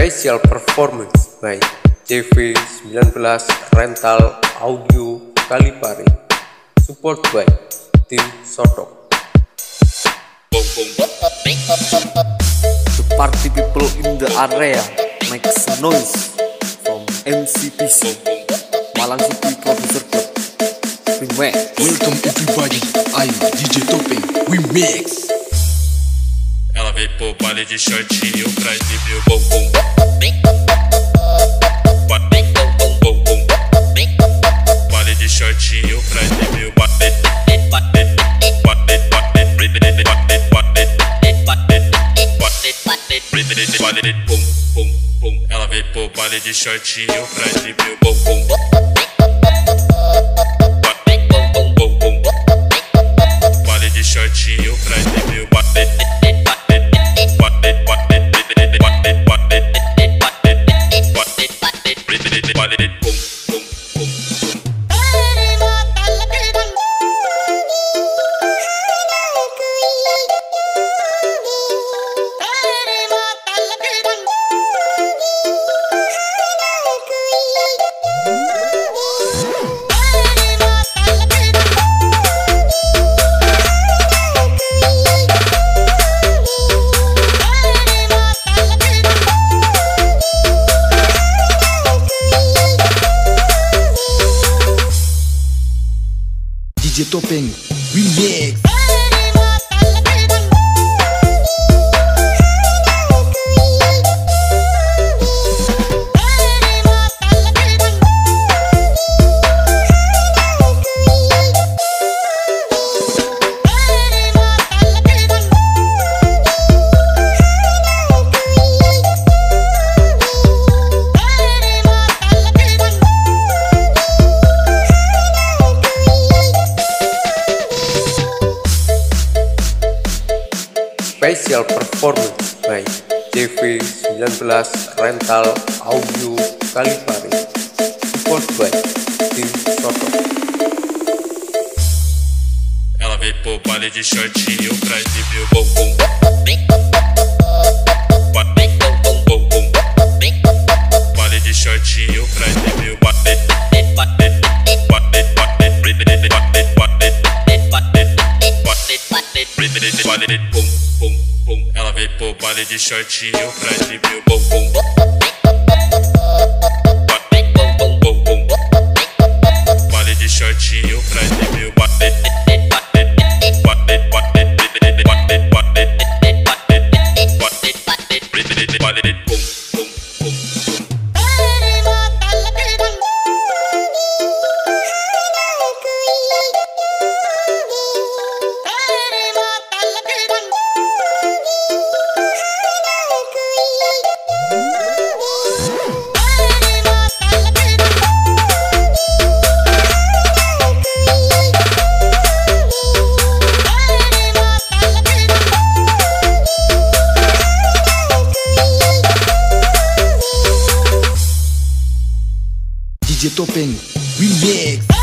Special performance by TV19 Rental Audio Kalipari Support by Tim Sotok The party people in the area make some noise from MCPC Malang City Producer Club. Remix Welcome everybody, I'm DJ Topeng, we mix. Ela veio pro baile de shortinho pra exibir o veio pro de shortinho pra exibir o bumbum. Baile de shortinho pra exibir o bate. DJ Topeng, we Special performance by TV19 Rental Audio Kalipari Support by Tim Sotok Ela veio pro baile de shortinho pra exibir o bumbum. Baile de shortinho pra exibir o bumbum. Baile de shortinho pra exibir o bate. DJ Topeng, we mix